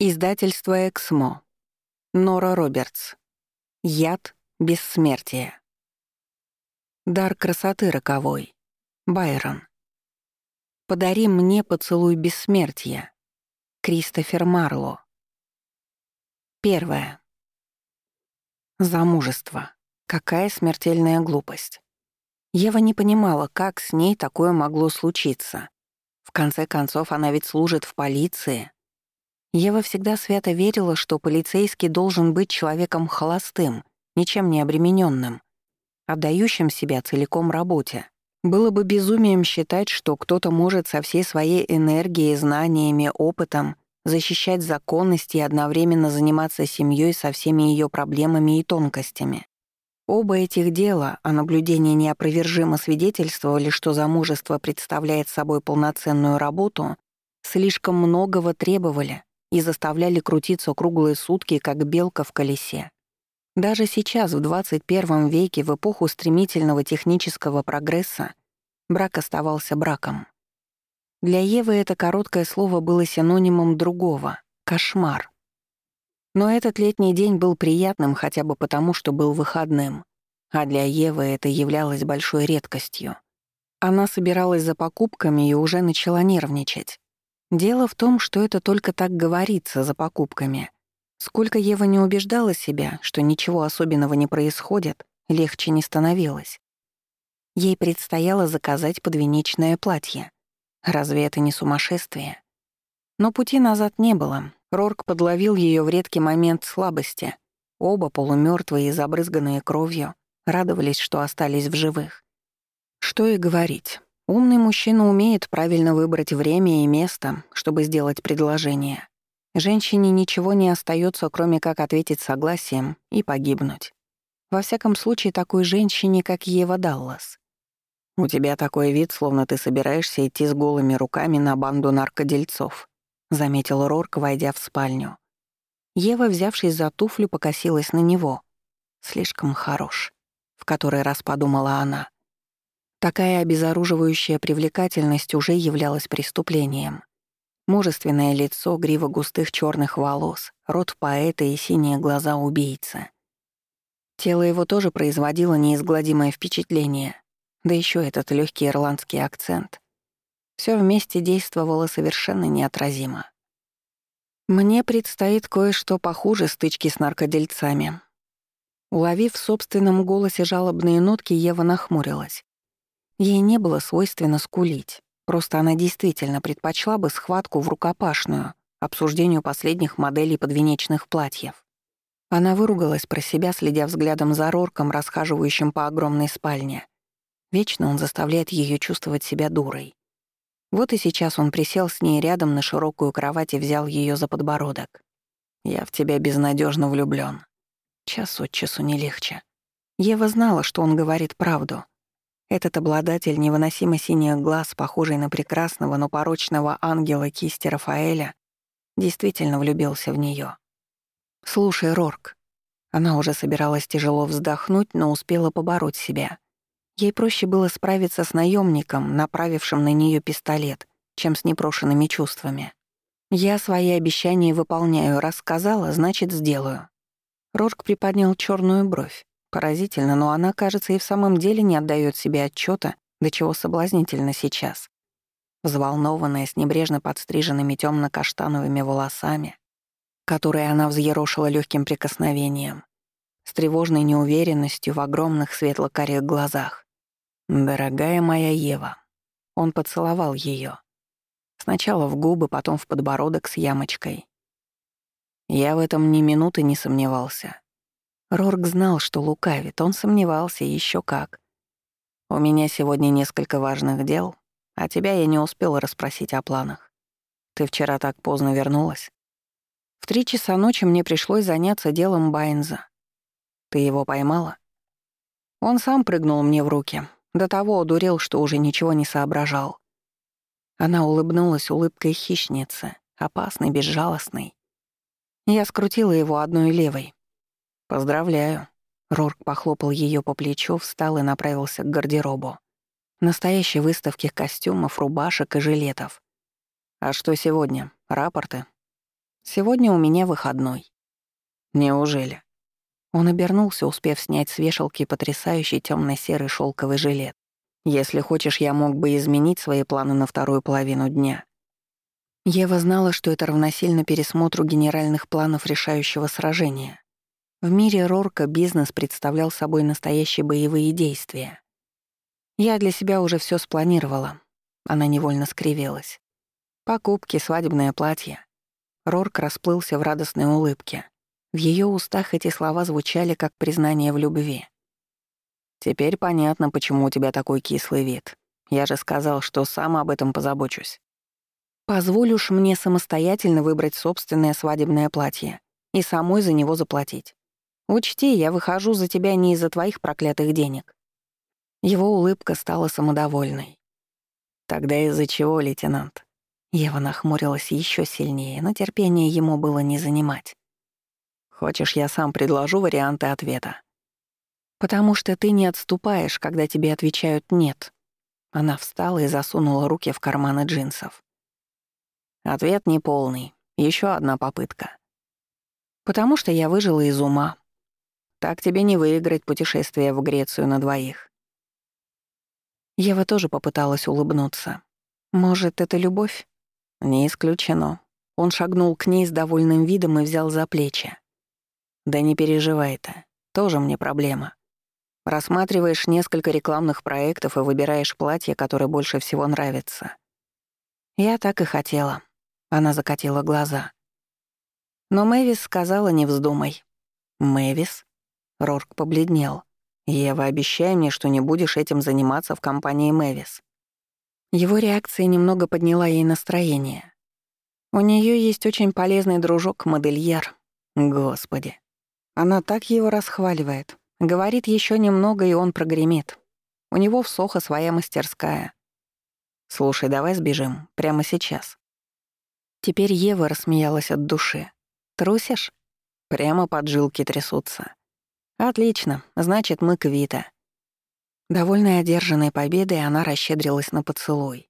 Издательство «Эксмо». Нора Робертс. Яд бессмертия. Дар красоты роковой. Байрон. Подари мне поцелуй бессмертия. Кристофер Марло. Первое. Замужество. Какая смертельная глупость. Ева не понимала, как с ней такое могло случиться. В конце концов, она ведь служит в полиции, Ева всегда свято верила, что полицейский должен быть человеком холостым, ничем не обремененным, отдающим себя целиком работе. Было бы безумием считать, что кто-то может со всей своей энергией, знаниями, опытом защищать законность и одновременно заниматься семьей со всеми ее проблемами и тонкостями. Оба этих дела, а наблюдения неопровержимо свидетельствовали, что замужество представляет собой полноценную работу, слишком многого требовали, и заставляли крутиться круглые сутки, как белка в колесе. Даже сейчас, в 21 веке, в эпоху стремительного технического прогресса, брак оставался браком. Для Евы это короткое слово было синонимом другого — кошмар. Но этот летний день был приятным хотя бы потому, что был выходным, а для Евы это являлось большой редкостью. Она собиралась за покупками и уже начала нервничать. Дело в том, что это только так говорится за покупками. Сколько Ева не убеждала себя, что ничего особенного не происходит, легче не становилось. Ей предстояло заказать подвенечное платье. Разве это не сумасшествие? Но пути назад не было. Рорк подловил ее в редкий момент слабости. Оба полумертвые и забрызганные кровью радовались, что остались в живых. Что и говорить. Умный мужчина умеет правильно выбрать время и место, чтобы сделать предложение. Женщине ничего не остается, кроме как ответить согласием и погибнуть. Во всяком случае, такой женщине, как Ева Даллас. «У тебя такой вид, словно ты собираешься идти с голыми руками на банду наркодельцов», — заметил Рорк, войдя в спальню. Ева, взявшись за туфлю, покосилась на него. «Слишком хорош», — в который раз подумала она. Такая обезоруживающая привлекательность уже являлась преступлением. Мужественное лицо, грива густых черных волос, рот поэта и синие глаза убийцы. Тело его тоже производило неизгладимое впечатление, да еще этот легкий ирландский акцент. Все вместе действовало совершенно неотразимо. Мне предстоит кое-что похуже стычки с наркодельцами. Уловив в собственном голосе жалобные нотки, Ева нахмурилась. Ей не было свойственно скулить. Просто она действительно предпочла бы схватку в рукопашную, обсуждению последних моделей подвенечных платьев. Она выругалась про себя, следя взглядом за Рорком, расхаживающим по огромной спальне. Вечно он заставляет ее чувствовать себя дурой. Вот и сейчас он присел с ней рядом на широкую кровать и взял ее за подбородок. «Я в тебя безнадежно влюблён. Час от часу не легче. Ева знала, что он говорит правду — этот обладатель невыносимо синих глаз, похожий на прекрасного, но порочного ангела кисти Рафаэля, действительно влюбился в нее. «Слушай, Рорк». Она уже собиралась тяжело вздохнуть, но успела побороть себя. Ей проще было справиться с наемником, направившим на нее пистолет, чем с непрошенными чувствами. «Я свои обещания выполняю, рассказала, значит, сделаю». Рорк приподнял черную бровь. Поразительно, но она, кажется, и в самом деле не отдает себе отчета, до чего соблазнительно сейчас. Взволнованная, с небрежно подстриженными темно каштановыми волосами, которые она взъерошила легким прикосновением, с тревожной неуверенностью в огромных светло-карих глазах. «Дорогая моя Ева». Он поцеловал ее. Сначала в губы, потом в подбородок с ямочкой. Я в этом ни минуты не сомневался. Рорк знал, что лукавит, он сомневался еще как. «У меня сегодня несколько важных дел, а тебя я не успел расспросить о планах. Ты вчера так поздно вернулась. В три часа ночи мне пришлось заняться делом Байнза. Ты его поймала?» Он сам прыгнул мне в руки. До того одурел, что уже ничего не соображал. Она улыбнулась улыбкой хищницы, опасной, безжалостной. Я скрутила его одной левой, «Поздравляю». Рорк похлопал ее по плечу, встал и направился к гардеробу. Настоящей выставке костюмов, рубашек и жилетов. «А что сегодня? Рапорты?» Сегодня у меня выходной». «Неужели?» Он обернулся, успев снять с вешалки потрясающий темно серый шелковый жилет. «Если хочешь, я мог бы изменить свои планы на вторую половину дня». Ева знала, что это равносильно пересмотру генеральных планов решающего сражения. В мире Рорка бизнес представлял собой настоящие боевые действия. Я для себя уже все спланировала. Она невольно скривилась. Покупки, свадебное платье. Рорк расплылся в радостной улыбке. В ее устах эти слова звучали как признание в любви. «Теперь понятно, почему у тебя такой кислый вид. Я же сказал, что сам об этом позабочусь». «Позволишь мне самостоятельно выбрать собственное свадебное платье и самой за него заплатить. Учти, я выхожу за тебя не из-за твоих проклятых денег». Его улыбка стала самодовольной. «Тогда из-за чего, лейтенант?» Ева нахмурилась еще сильнее, но терпение ему было не занимать. «Хочешь, я сам предложу варианты ответа?» «Потому что ты не отступаешь, когда тебе отвечают «нет». Она встала и засунула руки в карманы джинсов. Ответ неполный. Еще одна попытка. Потому что я выжила из ума, так тебе не выиграть путешествие в Грецию на двоих. Ева тоже попыталась улыбнуться. Может, это любовь? Не исключено. Он шагнул к ней с довольным видом и взял за плечи. Да не переживай ты, тоже мне проблема. Рассматриваешь несколько рекламных проектов и выбираешь платье, которое больше всего нравится. Я так и хотела. Она закатила глаза. Но Мэвис сказала, не вздумай. Мэвис? Рорк побледнел. «Ева, обещай мне, что не будешь этим заниматься в компании Мэвис». Его реакция немного подняла ей настроение. У нее есть очень полезный дружок-модельер. Господи. Она так его расхваливает. Говорит еще немного, и он прогремит. У него в Сохо своя мастерская. «Слушай, давай сбежим. Прямо сейчас». Теперь Ева рассмеялась от души. «Трусишь?» Прямо поджилки трясутся. «Отлично, значит, мы квита». Довольная одержанной победой, она расщедрилась на поцелуй.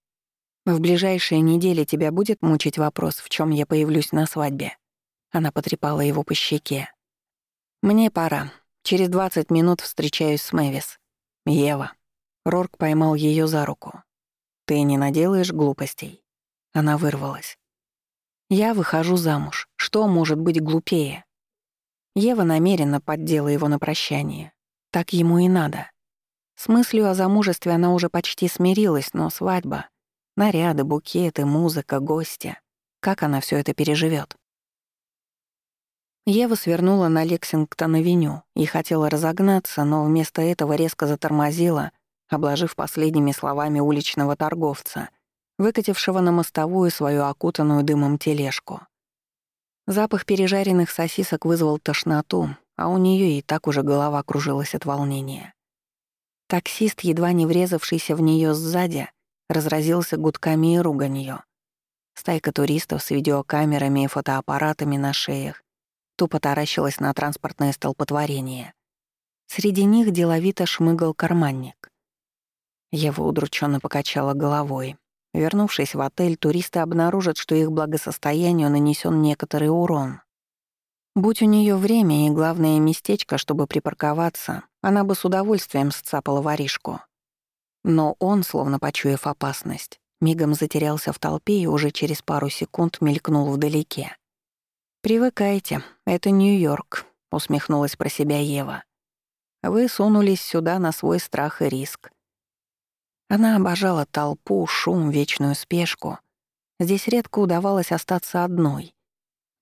«В ближайшие недели тебя будет мучить вопрос, в чем я появлюсь на свадьбе?» Она потрепала его по щеке. «Мне пора. Через 20 минут встречаюсь с Мэвис. Ева». Рорк поймал ее за руку. «Ты не наделаешь глупостей?» Она вырвалась. «Я выхожу замуж. Что может быть глупее?» Ева намеренно поддела его на прощание. Так ему и надо. С мыслью о замужестве она уже почти смирилась, но свадьба, наряды, букеты, музыка, гости. Как она все это переживет? Ева свернула на Лексингтон-авеню и хотела разогнаться, но вместо этого резко затормозила, обложив последними словами уличного торговца, выкатившего на мостовую свою окутанную дымом тележку. Запах пережаренных сосисок вызвал тошноту, а у нее и так уже голова кружилась от волнения. Таксист, едва не врезавшийся в нее сзади, разразился гудками и руганью. Стайка туристов с видеокамерами и фотоаппаратами на шеях тупо таращилась на транспортное столпотворение. Среди них деловито шмыгал карманник. Ева удрученно покачала головой. Вернувшись в отель, туристы обнаружат, что их благосостоянию нанесен некоторый урон. Будь у нее время и главное местечко, чтобы припарковаться, она бы с удовольствием сцапала воришку. Но он, словно почуяв опасность, мигом затерялся в толпе и уже через пару секунд мелькнул вдалеке. «Привыкайте, это Нью-Йорк», — усмехнулась про себя Ева. «Вы сунулись сюда на свой страх и риск. Она обожала толпу, шум, вечную спешку. Здесь редко удавалось остаться одной,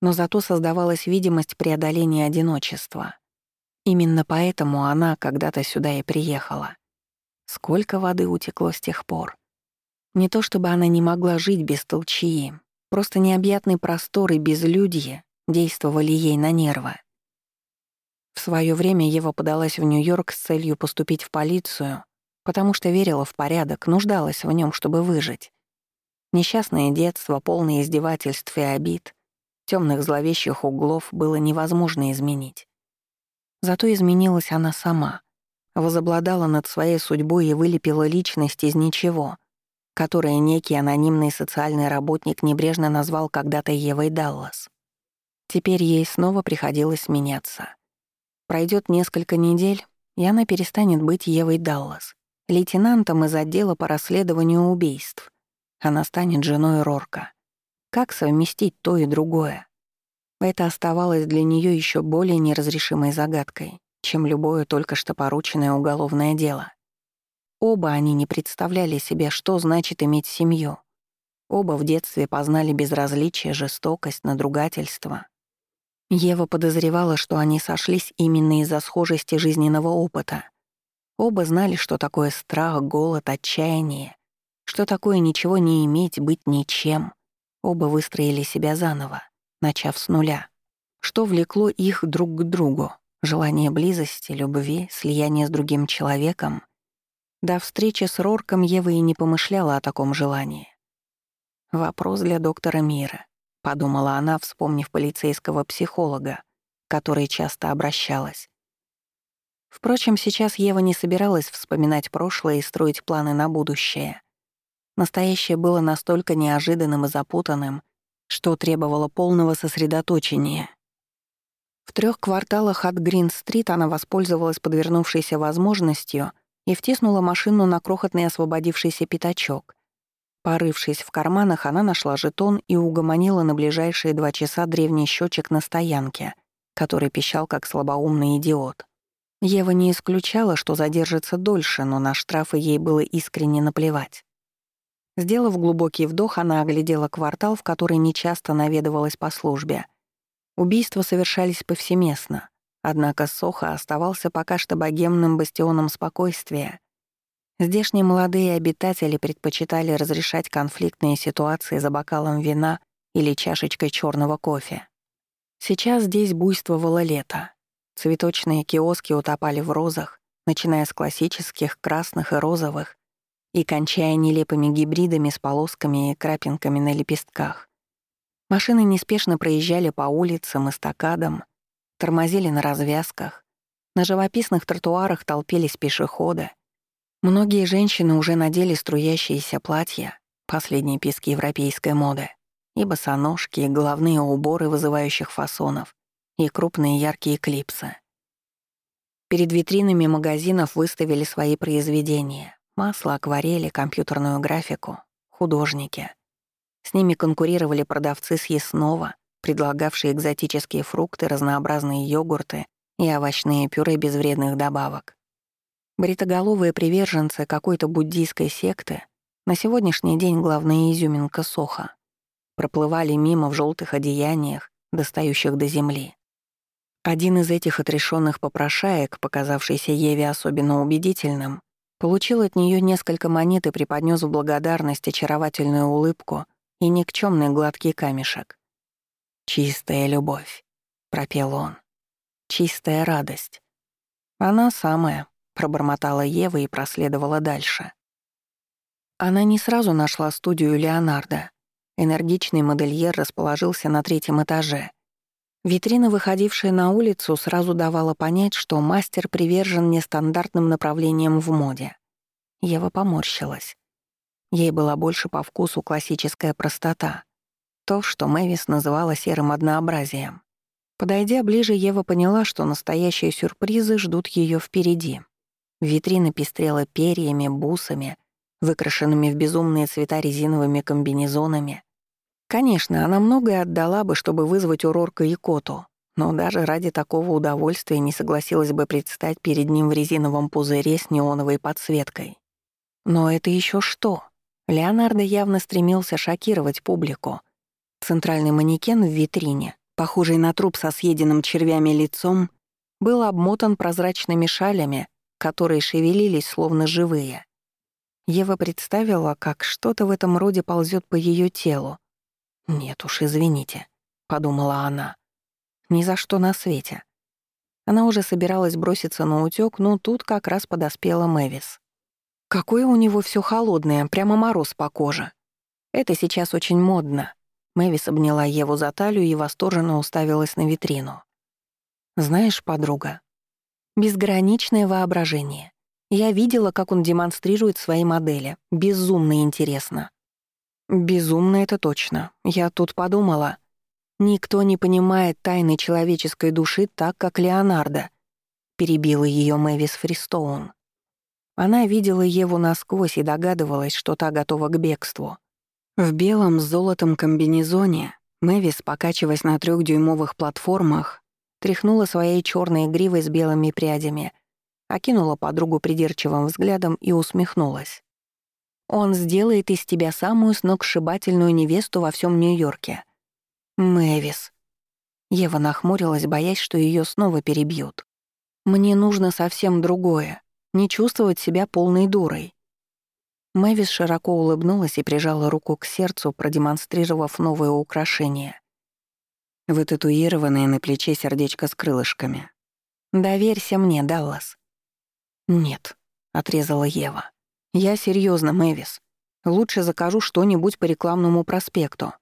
но зато создавалась видимость преодоления одиночества. Именно поэтому она когда-то сюда и приехала. Сколько воды утекло с тех пор. Не то чтобы она не могла жить без толчии, просто необъятный простор и безлюдье действовали ей на нервы. В свое время Ева подалась в Нью-Йорк с целью поступить в полицию потому что верила в порядок, нуждалась в нем, чтобы выжить. Несчастное детство, полное издевательств и обид, темных зловещих углов было невозможно изменить. Зато изменилась она сама, возобладала над своей судьбой и вылепила личность из ничего, которое некий анонимный социальный работник небрежно назвал когда-то Евой Даллас. Теперь ей снова приходилось меняться. Пройдет несколько недель, и она перестанет быть Евой Даллас, лейтенантом из отдела по расследованию убийств. Она станет женой Рорка. Как совместить то и другое? Это оставалось для нее еще более неразрешимой загадкой, чем любое только что порученное уголовное дело. Оба они не представляли себе, что значит иметь семью. Оба в детстве познали безразличие, жестокость, надругательство. Ева подозревала, что они сошлись именно из-за схожести жизненного опыта. Оба знали, что такое страх, голод, отчаяние, что такое ничего не иметь, быть ничем. Оба выстроили себя заново, начав с нуля. Что влекло их друг к другу? Желание близости, любви, слияния с другим человеком. До встречи с Рорком Ева и не помышляла о таком желании. Вопрос для доктора Мира, подумала она, вспомнив полицейского психолога, который часто обращалась. Впрочем, сейчас Ева не собиралась вспоминать прошлое и строить планы на будущее. Настоящее было настолько неожиданным и запутанным, что требовало полного сосредоточения. В трех кварталах от Грин-стрит она воспользовалась подвернувшейся возможностью и втиснула машину на крохотный освободившийся пятачок. Порывшись в карманах, она нашла жетон и угомонила на ближайшие два часа древний счетчик на стоянке, который пищал как слабоумный идиот. Ева не исключала, что задержится дольше, но на штрафы ей было искренне наплевать. Сделав глубокий вдох, она оглядела квартал, в который нечасто наведывалась по службе. Убийства совершались повсеместно, однако Соха оставался пока что богемным бастионом спокойствия. Здешние молодые обитатели предпочитали разрешать конфликтные ситуации за бокалом вина или чашечкой черного кофе. Сейчас здесь буйствовало лето. Цветочные киоски утопали в розах, начиная с классических красных и розовых и кончая нелепыми гибридами с полосками и крапинками на лепестках. Машины неспешно проезжали по улицам, эстакадам, тормозили на развязках. На живописных тротуарах толпились пешеходы. Многие женщины уже надели струящиеся платья, последние писки европейской моды, и босоножки, и головные уборы вызывающих фасонов, и крупные яркие клипсы. Перед витринами магазинов выставили свои произведения, Масло, акварели, компьютерную графику, художники. С ними конкурировали продавцы съестного, предлагавшие экзотические фрукты, разнообразные йогурты и овощные пюре без вредных добавок. Бритоголовые приверженцы какой-то буддийской секты, на сегодняшний день главная изюминка Соха, проплывали мимо в желтых одеяниях, достающих до земли. Один из этих отрешенных попрошаек, показавшийся Еве особенно убедительным, Получил от нее несколько монет и преподнес в благодарность очаровательную улыбку и никчемный гладкий камешек. «Чистая любовь», — пропел он. «Чистая радость». «Она самая», — пробормотала Ева и проследовала дальше. Она не сразу нашла студию Леонардо. Энергичный модельер расположился на третьем этаже — Витрина, выходившая на улицу, сразу давала понять, что мастер привержен нестандартным направлениям в моде. Ева поморщилась. Ей была больше по вкусу классическая простота. То, что Мэвис называла серым однообразием. Подойдя ближе, Ева поняла, что настоящие сюрпризы ждут ее впереди. Витрина пестрела перьями, бусами, выкрашенными в безумные цвета резиновыми комбинезонами, Конечно, она многое отдала бы, чтобы вызвать у Рорка и Коту, но даже ради такого удовольствия не согласилась бы предстать перед ним в резиновом пузыре с неоновой подсветкой. Но это еще что? Леонардо явно стремился шокировать публику. Центральный манекен в витрине, похожий на труп со съеденным червями лицом, был обмотан прозрачными шалями, которые шевелились словно живые. Ева представила, как что-то в этом роде ползет по ее телу, «Нет уж, извините», — подумала она. «Ни за что на свете». Она уже собиралась броситься на утёк, но тут как раз подоспела Мэвис. «Какое у него всё холодное, прямо мороз по коже. Это сейчас очень модно». Мэвис обняла Еву за талию и восторженно уставилась на витрину. «Знаешь, подруга, безграничное воображение. Я видела, как он демонстрирует свои модели. Безумно интересно. «Безумно это точно. Я тут подумала». Никто не понимает тайны человеческой души так, как Леонардо, перебила ее Мэвис Фристоун. Она видела Еву насквозь и догадывалась, что та готова к бегству. В белом с золотом комбинезоне Мэвис, покачиваясь на трехдюймовых платформах, тряхнула своей черной гривой с белыми прядями, окинула подругу придирчивым взглядом и усмехнулась. «Он сделает из тебя самую сногсшибательную невесту во всем Нью-Йорке». «Мэвис». Ева нахмурилась, боясь, что ее снова перебьют. «Мне нужно совсем другое. Не чувствовать себя полной дурой. Мэвис широко улыбнулась и прижала руку к сердцу, продемонстрировав новое украшение. Вытатуированное на плече сердечко с крылышками. «Доверься мне, Даллас». «Нет», — отрезала Ева. «Я серьезно, Мэвис. Лучше закажу что-нибудь по рекламному проспекту».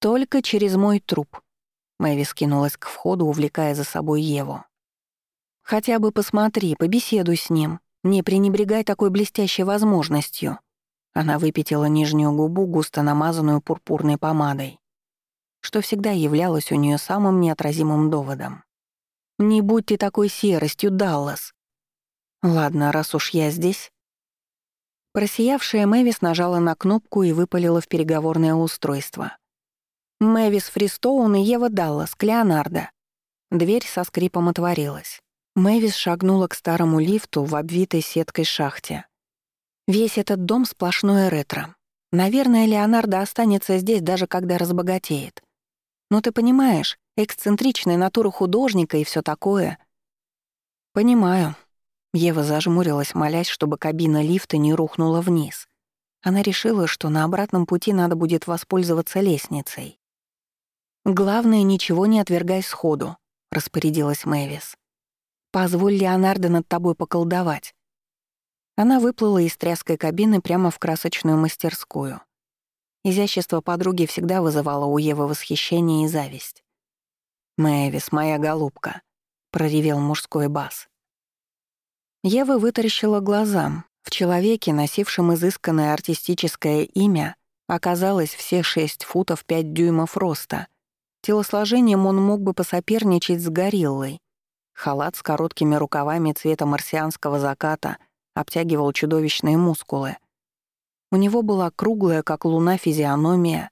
«Только через мой труп», — Мэвис кинулась к входу, увлекая за собой Еву. «Хотя бы посмотри, побеседуй с ним. Не пренебрегай такой блестящей возможностью. Она выпятила нижнюю губу, густо намазанную пурпурной помадой, что всегда являлось у нее самым неотразимым доводом. «Не будь ты такой серостью, Даллас!» «Ладно, раз уж я здесь...» Просиявшая Мэвис нажала на кнопку и выпалила в переговорное устройство. «Мэвис Фристоун и Ева Даллас, Леонардо». Дверь со скрипом отворилась. Мэвис шагнула к старому лифту в обвитой сеткой шахте. Весь этот дом сплошное ретро. Наверное, Леонардо останется здесь даже когда разбогатеет. Но ты понимаешь, эксцентричная натура художника и все такое. Понимаю. Ева зажмурилась, молясь, чтобы кабина лифта не рухнула вниз. Она решила, что на обратном пути надо будет воспользоваться лестницей. «Главное, ничего не отвергай сходу», — распорядилась Мэвис. Позволь Леонардо над тобой поколдовать». Она выплыла из тряской кабины прямо в красочную мастерскую. Изящество подруги всегда вызывало у Евы восхищение и зависть. «Мэвис, моя голубка», — проревел мужской бас. Ева вытаращила глаза. В человеке, носившем изысканное артистическое имя, оказалось все шесть футов пять дюймов роста. Телосложением он мог бы посоперничать с гориллой, Халат с короткими рукавами цвета марсианского заката обтягивал чудовищные мускулы. У него была круглая, как луна, физиономия.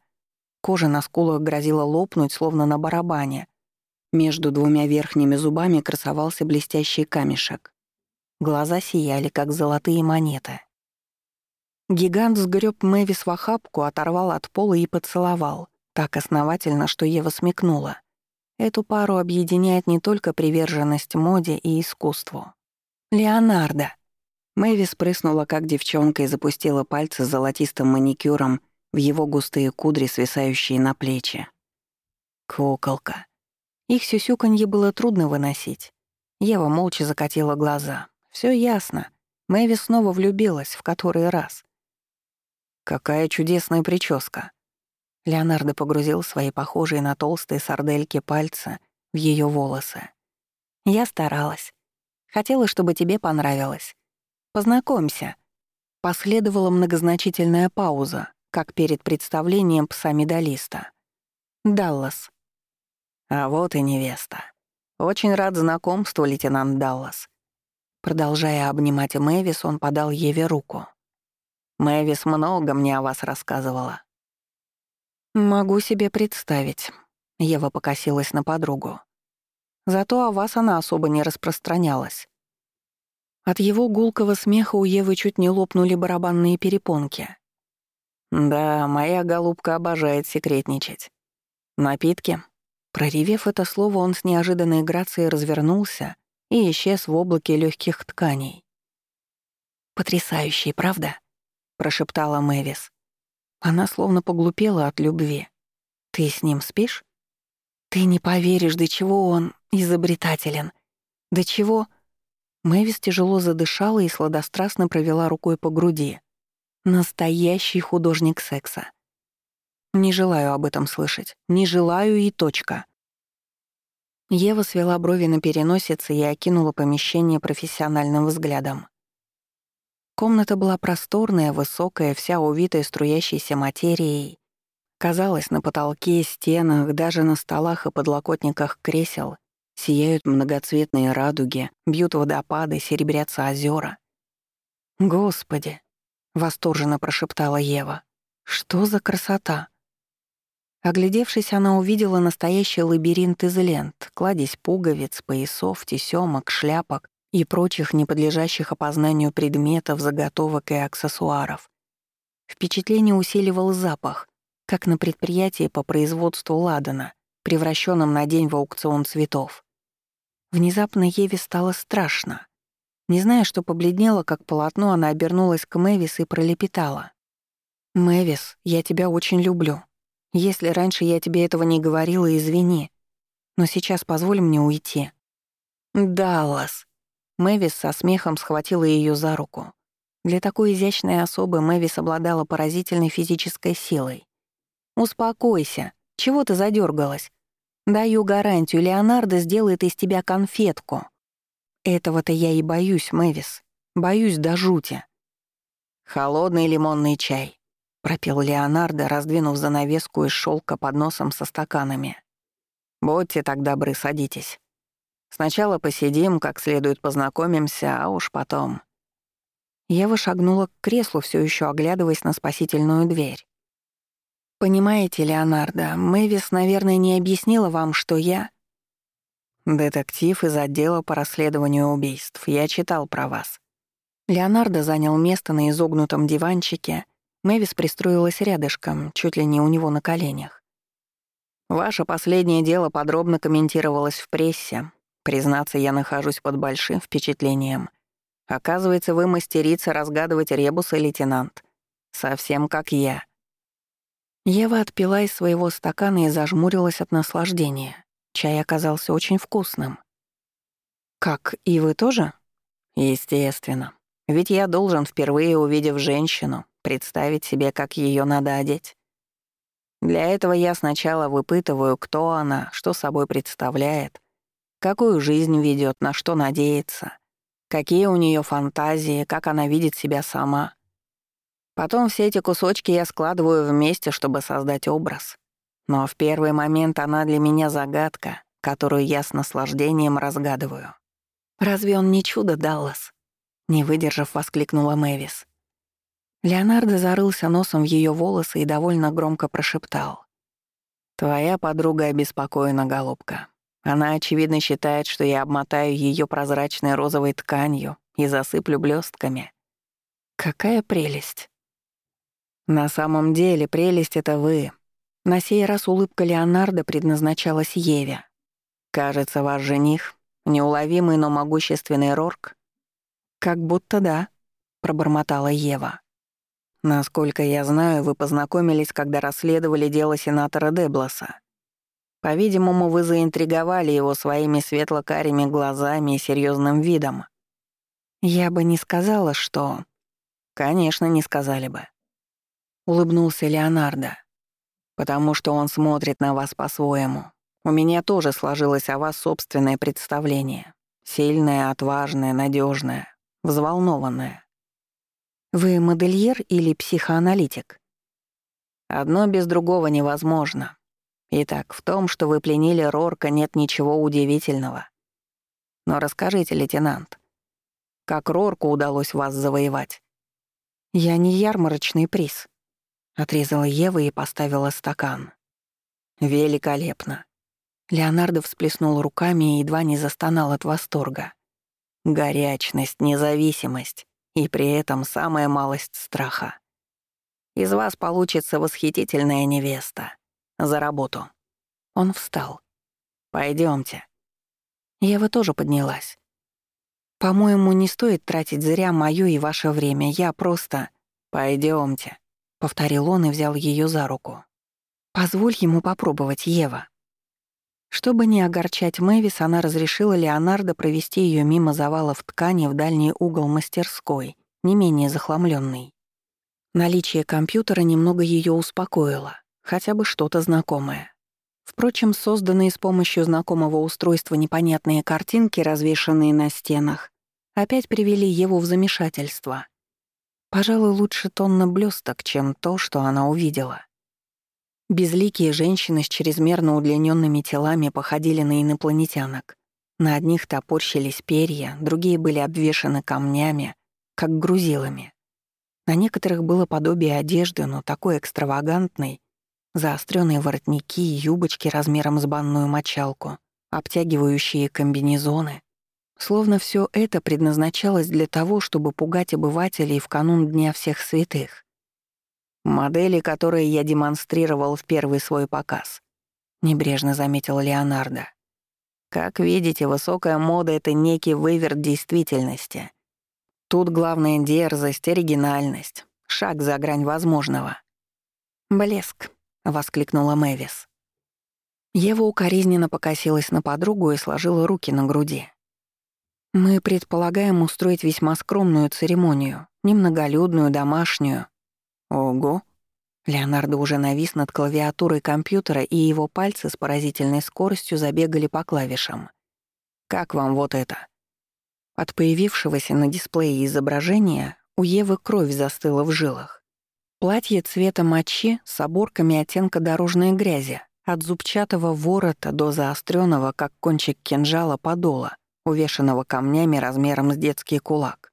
Кожа на скулах грозила лопнуть, словно на барабане. Между двумя верхними зубами красовался блестящий камешек. Глаза сияли, как золотые монеты. Гигант сгреб Мэвис в охапку, оторвал от пола и поцеловал, так основательно, что Ева смекнула — Эту пару объединяет не только приверженность моде и искусству. Леонардо. Мэвис прыснула, как девчонка, и запустила пальцы с золотистым маникюром в его густые кудри, свисающие на плечи. Куколка. Их сюсюканье было трудно выносить. Ева молча закатила глаза. Все ясно. Мэвис снова влюбилась, в который раз. «Какая чудесная прическа!» Леонардо погрузил свои похожие на толстые сардельки пальцы в ее волосы. «Я старалась. Хотела, чтобы тебе понравилось. Познакомься». Последовала многозначительная пауза, как перед представлением пса-медалиста. «Даллас». «А вот и невеста. Очень рад знакомству, лейтенант Даллас». Продолжая обнимать Мэвис, он подал Еве руку. «Мэвис много мне о вас рассказывала. «Могу себе представить», — Ева покосилась на подругу. Зато о вас она особо не распространялась. От его гулкого смеха у Евы чуть не лопнули барабанные перепонки. «Да, моя голубка обожает секретничать. Напитки?» Проревев это слово, он с неожиданной грацией развернулся и исчез в облаке легких тканей. «Потрясающий, правда?» — прошептала Мэвис. Она словно поглупела от любви. «Ты с ним спишь?» «Ты не поверишь, до чего он изобретателен. До чего...» Мэвис тяжело задышала и сладострастно провела рукой по груди. «Настоящий художник секса». «Не желаю об этом слышать. Не желаю и точка». Ева свела брови на переносице и окинула помещение профессиональным взглядом. Комната была просторная, высокая, вся увитая струящейся материей. Казалось, на потолке, стенах, даже на столах и подлокотниках кресел сияют многоцветные радуги, бьют водопады, серебрятся озера. «Господи!» — восторженно прошептала Ева. «Что за красота!» Оглядевшись, она увидела настоящий лабиринт из лент, кладезь пуговиц, поясов, тесёмок, шляпок и прочих неподлежащих опознанию предметов, заготовок и аксессуаров. Впечатление усиливал запах, как на предприятии по производству ладана, превращенном на день в аукцион цветов. Внезапно Еве стало страшно. Не зная, что побледнела, как полотно, она обернулась к Мэвис и пролепетала. «Мэвис, я тебя очень люблю. Если раньше я тебе этого не говорила, извини. Но сейчас позволь мне уйти». «Даллас». Мэвис со смехом схватила ее за руку. Для такой изящной особы Мэвис обладала поразительной физической силой. «Успокойся. Чего ты задергалась? Даю гарантию, Леонардо сделает из тебя конфетку». «Этого-то я и боюсь, Мэвис. Боюсь до жути». «Холодный лимонный чай», — пропел Леонардо, раздвинув занавеску из шелка под носом со стаканами. «Будьте так добры, садитесь. Сначала посидим, как следует познакомимся, а уж потом...» Ева шагнула к креслу, все еще оглядываясь на спасительную дверь. «Понимаете, Леонардо, Мэвис, наверное, не объяснила вам, что я...» «Детектив из отдела по расследованию убийств. Я читал про вас». Леонардо занял место на изогнутом диванчике. Мэвис пристроилась рядышком, чуть ли не у него на коленях. «Ваше последнее дело подробно комментировалось в прессе. Признаться, я нахожусь под большим впечатлением. Оказывается, вы мастерица разгадывать ребусы, лейтенант. Совсем как я». Ева отпила из своего стакана и зажмурилась от наслаждения. Чай оказался очень вкусным. «Как, и вы тоже?» «Естественно. Ведь я должен, впервые увидев женщину, представить себе, как ее надо одеть. Для этого я сначала выпытываю, кто она, что собой представляет, какую жизнь ведет, на что надеется, какие у нее фантазии, как она видит себя сама. Потом все эти кусочки я складываю вместе, чтобы создать образ. Но в первый момент она для меня загадка, которую я с наслаждением разгадываю. «Разве он не чудо, Даллас?» Не выдержав, воскликнула Мэвис. Леонардо зарылся носом в ее волосы и довольно громко прошептал. «Твоя подруга обеспокоена, голубка. Она, очевидно, считает, что я обмотаю ее прозрачной розовой тканью и засыплю блестками. Какая прелесть!» На самом деле прелесть — это вы. На сей раз улыбка Леонардо предназначалась Еве. Кажется, ваш жених — неуловимый, но могущественный Рорк. Как будто да, пробормотала Ева. Насколько я знаю, вы познакомились, когда расследовали дело сенатора Деблоса. По-видимому, вы заинтриговали его своими светло-карими глазами и серьезным видом. Я бы не сказала, что... Конечно, не сказали бы. — улыбнулся Леонардо. «Потому что он смотрит на вас по-своему. У меня тоже сложилось о вас собственное представление. Сильное, отважное, надежное, взволнованное. Вы модельер или психоаналитик? Одно без другого невозможно. Итак, в том, что вы пленили Рорка, нет ничего удивительного. Но расскажите, лейтенант, как Рорку удалось вас завоевать? Я не ярмарочный приз. Отрезала Ева и поставила стакан. «Великолепно!» Леонардо всплеснул руками и едва не застонал от восторга. Горячность, независимость и при этом самая малость страха. Из вас получится восхитительная невеста. За работу. Он встал. Пойдемте. Ева тоже поднялась. По-моему, не стоит тратить зря моё и ваше время. Я просто... Пойдемте повторил он и взял ее за руку. «Позволь ему попробовать, Ева». Чтобы не огорчать Мэвис, она разрешила Леонардо провести ее мимо завалов ткани в дальний угол мастерской, не менее захламленный. Наличие компьютера немного ее успокоило, хотя бы что-то знакомое. Впрочем, созданные с помощью знакомого устройства непонятные картинки, развешанные на стенах, опять привели Еву в замешательство — Пожалуй, лучше тонна блесток, чем то, что она увидела. Безликие женщины с чрезмерно удлиненными телами походили на инопланетянок. На одних топорщились перья, другие были обвешаны камнями, как грузилами. На некоторых было подобие одежды, но такой экстравагантной, заостренные воротники и юбочки размером с банную мочалку, обтягивающие комбинезоны. Словно все это предназначалось для того, чтобы пугать обывателей в канун Дня всех святых. «Модели, которые я демонстрировал в первый свой показ», — небрежно заметил Леонардо. «Как видите, высокая мода — это некий выверт действительности. Тут главная дерзость, оригинальность, шаг за грань возможного». «Блеск», — воскликнула Мэвис. Ева укоризненно покосилась на подругу и сложила руки на груди. «Мы предполагаем устроить весьма скромную церемонию, немноголюдную, домашнюю, Ого. Леонардо уже навис над клавиатурой компьютера, и его пальцы с поразительной скоростью забегали по клавишам. «Как вам вот это?» От появившегося на дисплее изображения у Евы кровь застыла в жилах. Платье цвета мочи с оборками оттенка дорожной грязи, от зубчатого ворота до заостренного, как кончик кинжала, подола, увешанного камнями размером с детский кулак.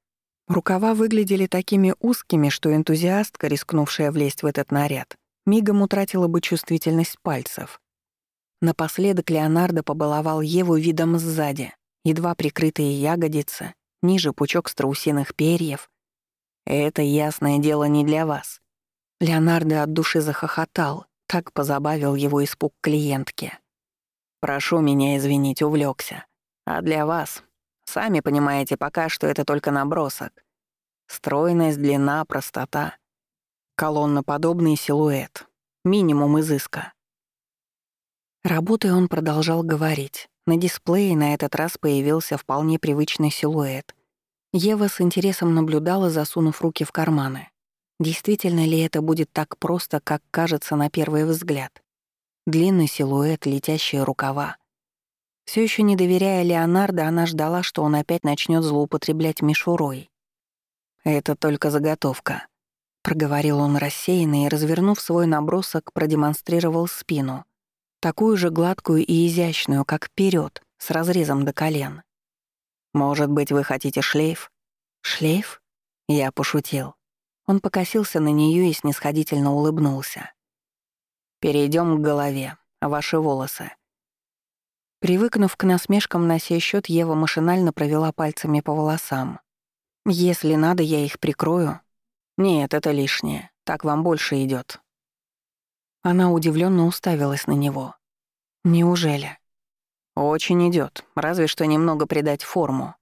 Рукава выглядели такими узкими, что энтузиастка, рискнувшая влезть в этот наряд, мигом утратила бы чувствительность пальцев. Напоследок Леонардо побаловал Еву видом сзади, едва прикрытые ягодицы, ниже пучок страусиных перьев. «Это ясное дело не для вас». Леонардо от души захохотал, так позабавил его испуг клиентки. «Прошу меня извинить, увлекся. А для вас Сами понимаете, пока что это только набросок. Стройность, длина, простота. Колонноподобный силуэт. Минимум изыска. Работая, он продолжал говорить. На дисплее на этот раз появился вполне привычный силуэт. Ева с интересом наблюдала, засунув руки в карманы. Действительно ли это будет так просто, как кажется на первый взгляд? Длинный силуэт, летящие рукава. Все еще не доверяя Леонардо, она ждала, что он опять начнет злоупотреблять мишурой. «Это только заготовка», — проговорил он рассеянно и, развернув свой набросок, продемонстрировал спину, такую же гладкую и изящную, как вперед, с разрезом до колен. «Может быть, вы хотите шлейф?» «Шлейф?» Я пошутил. Он покосился на нее и снисходительно улыбнулся. Перейдем к голове. Ваши волосы. Привыкнув к насмешкам на сей счет, Ева машинально провела пальцами по волосам. «Если надо, я их прикрою». «Нет, это лишнее. Так вам больше идет. Она удивленно уставилась на него. «Неужели?» «Очень идет, разве что немного придать форму.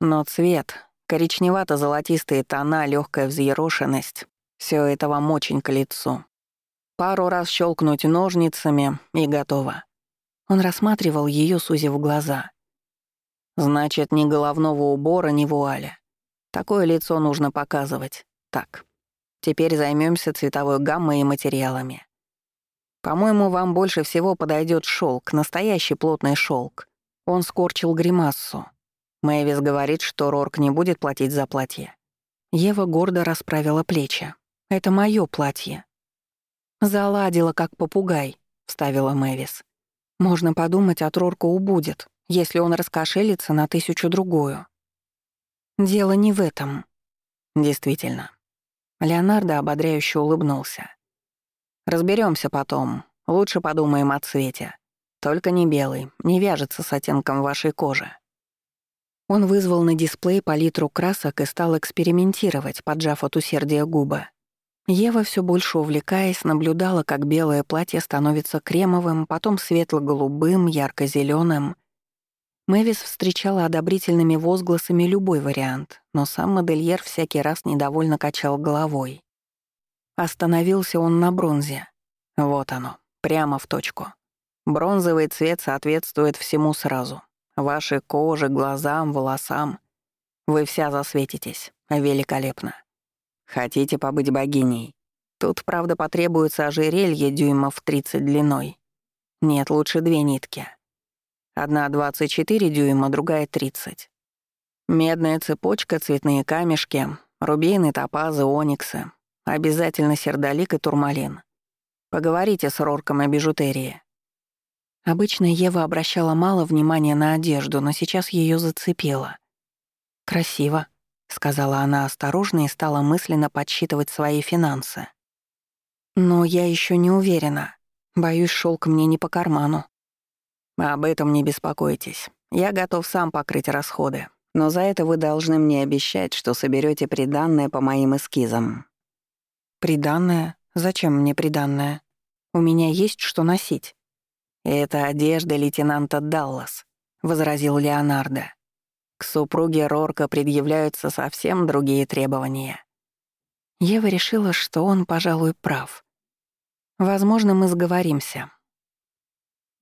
Но цвет, коричневато-золотистые тона, легкая взъерошенность — все это вам очень к лицу. Пару раз щелкнуть ножницами — и готово. Он рассматривал ее, сузив глаза. «Значит, ни головного убора, ни вуаля. Такое лицо нужно показывать. Так. Теперь займемся цветовой гаммой и материалами. По-моему, вам больше всего подойдет шелк, настоящий плотный шелк. Он скорчил гримассу. Мэвис говорит, что Рорк не будет платить за платье. Ева гордо расправила плечи. «Это моё платье». «Заладила, как попугай», — вставила Мэвис. Можно подумать, от Рорка убудет, если он раскошелится на тысячу-другую. Дело не в этом. Действительно. Леонардо ободряюще улыбнулся. Разберемся потом. Лучше подумаем о цвете. Только не белый, не вяжется с оттенком вашей кожи. Он вызвал на дисплей палитру красок и стал экспериментировать, поджав от усердия губы. Ева, все больше увлекаясь, наблюдала, как белое платье становится кремовым, потом светло-голубым, ярко зеленым Мэвис встречала одобрительными возгласами любой вариант, но сам модельер всякий раз недовольно качал головой. Остановился он на бронзе. Вот оно, прямо в точку. Бронзовый цвет соответствует всему сразу. Вашей коже, глазам, волосам. Вы вся засветитесь. Великолепно. Хотите побыть богиней? Тут, правда, потребуется ожерелье дюймов 30 длиной. Нет, лучше две нитки. Одна 24 дюйма, другая 30. Медная цепочка, цветные камешки, рубины, топазы, ониксы. Обязательно сердолик и турмалин. Поговорите с Рорком о бижутерии». Обычно Ева обращала мало внимания на одежду, но сейчас ее зацепило. «Красиво», — сказала она осторожно и стала мысленно подсчитывать свои финансы. «Но я еще не уверена. Боюсь, шелк мне не по карману». «Об этом не беспокойтесь. Я готов сам покрыть расходы, но за это вы должны мне обещать, что соберете приданное по моим эскизам». «Приданное? Зачем мне приданное? У меня есть что носить». «Это одежда лейтенанта Даллас», — возразил Леонардо. «К супруге Рорка предъявляются совсем другие требования». Ева решила, что он, пожалуй, прав. «Возможно, мы сговоримся».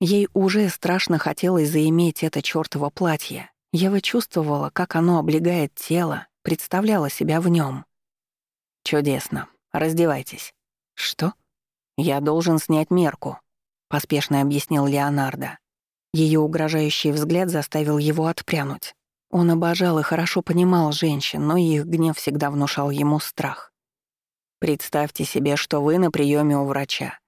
Ей уже страшно хотелось заиметь это чёртово платье. Ева чувствовала, как оно облегает тело, представляла себя в нем. «Чудесно. Раздевайтесь». «Что?» «Я должен снять мерку», поспешно объяснил Леонардо. Ее угрожающий взгляд заставил его отпрянуть. Он обожал и хорошо понимал женщин, но их гнев всегда внушал ему страх. Представьте себе, что вы на приеме у врача.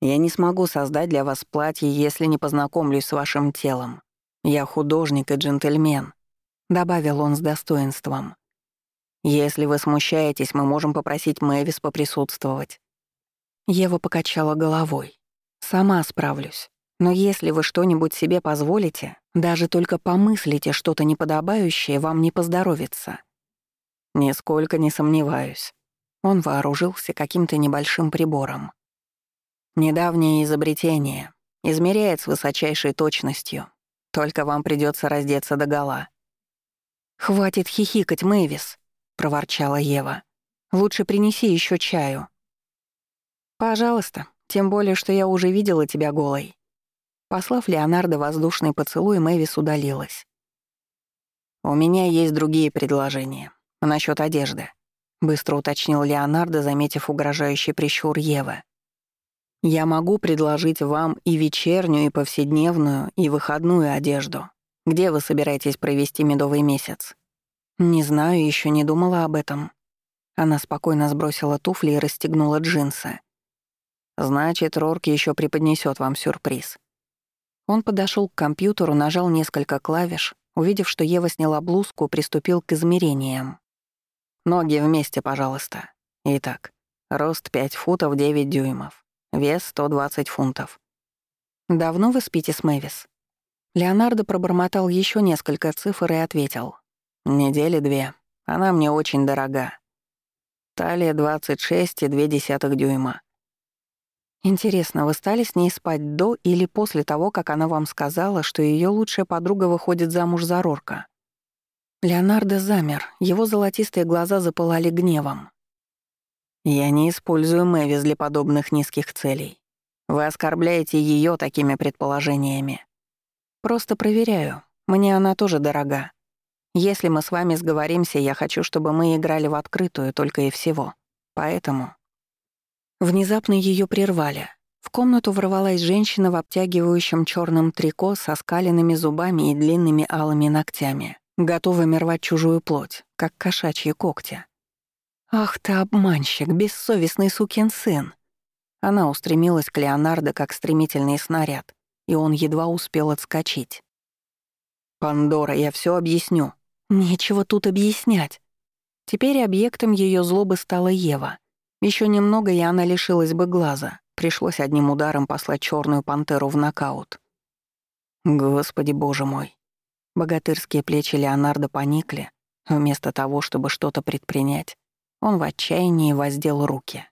Я не смогу создать для вас платье, если не познакомлюсь с вашим телом. Я художник и джентльмен», — добавил он с достоинством. «Если вы смущаетесь, мы можем попросить Мэвис поприсутствовать». Ева покачала головой. Сама справлюсь. Но если вы что-нибудь себе позволите, даже только помыслите что-то неподобающее, вам не поздоровится. Нисколько не сомневаюсь. Он вооружился каким-то небольшим прибором. Недавнее изобретение. Измеряет с высочайшей точностью. Только вам придется раздеться догола. «Хватит хихикать, Мэвис», — проворчала Ева. «Лучше принеси еще чаю». «Пожалуйста», тем более, что я уже видела тебя голой». Послав Леонардо воздушный поцелуй, Мэвис удалилась. «У меня есть другие предложения. Насчет одежды», — быстро уточнил Леонардо, заметив угрожающий прищур Евы. «Я могу предложить вам и вечернюю, и повседневную, и выходную одежду. Где вы собираетесь провести медовый месяц?» «Не знаю, еще не думала об этом». Она спокойно сбросила туфли и расстегнула джинсы. Значит, Рорк еще преподнесет вам сюрприз. Он подошел к компьютеру, нажал несколько клавиш, увидев, что Ева сняла блузку, приступил к измерениям. Ноги вместе, пожалуйста. Итак, рост 5 футов 9 дюймов, вес 120 фунтов. Давно вы спите с Мэвис? Леонардо пробормотал еще несколько цифр и ответил. Недели две. Она мне очень дорога. Талия 26,2 дюйма. Интересно, вы стали с ней спать до или после того, как она вам сказала, что ее лучшая подруга выходит замуж за Рорка? Леонардо замер, его золотистые глаза запылали гневом. «Я не использую Мэвис для подобных низких целей. Вы оскорбляете ее такими предположениями. Просто проверяю. Мне она тоже дорога. Если мы с вами сговоримся, я хочу, чтобы мы играли в открытую только и всего. Поэтому Внезапно ее прервали. В комнату ворвалась женщина в обтягивающем черном трико со скаленными зубами и длинными алыми ногтями, готовыми рвать чужую плоть, как кошачьи когти. «Ах ты обманщик, бессовестный сукин сын!» Она устремилась к Леонардо как стремительный снаряд, и он едва успел отскочить. «Пандора, я все объясню». «Нечего тут объяснять». Теперь объектом ее злобы стала Ева — еще немного, и она лишилась бы глаза. Пришлось одним ударом послать черную пантеру в нокаут. Господи боже мой. Богатырские плечи Леонардо поникли. Вместо того, чтобы что-то предпринять, он в отчаянии воздел руки.